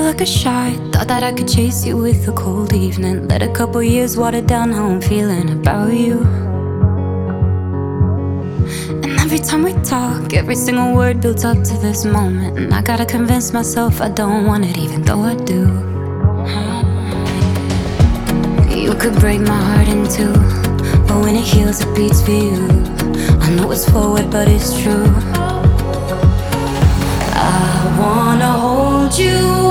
like a shot. Thought that I could chase you with a cold evening. Let a couple years water down how I'm feeling about you. And every time we talk, every single word builds up to this moment. And I gotta convince myself I don't want it, even though I do. You could break my heart in two, but when it heals, it beats for you. I know it's forward, but it's true. I wanna hold you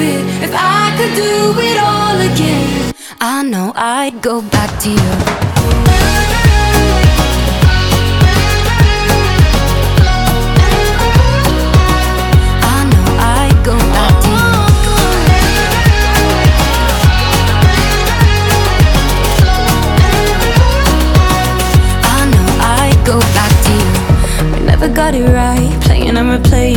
it if I could do it all again. I know I'd go back to you.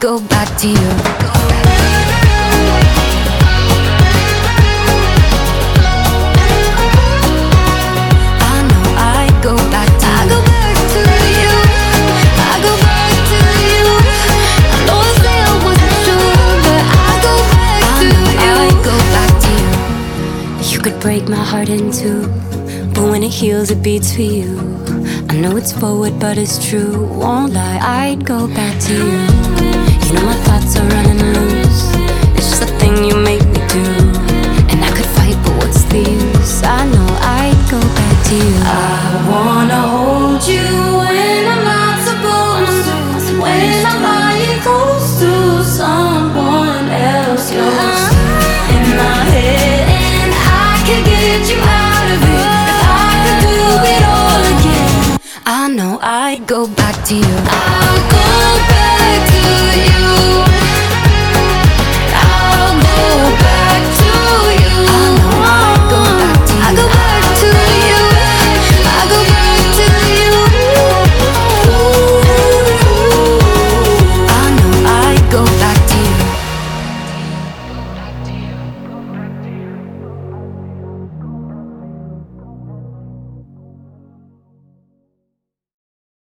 To you. I know I'd go back to you I go back to you. I go back to you. Don't say I wasn't sure, but I go back to you. I know I'd go back to you. You could break my heart in two, but when it heals, it beats for you. I know it's forward, but it's true. Won't lie, I'd go back to you. You know my thoughts are running loose. It's just a thing you make me do. And I could fight, but what's the use? I know I'd go back to you. I wanna hold you when I'm not supposed to. When I'm lying close to someone else, in my head, and I can get you out of it if I could do it all again. I know I'd go back to you.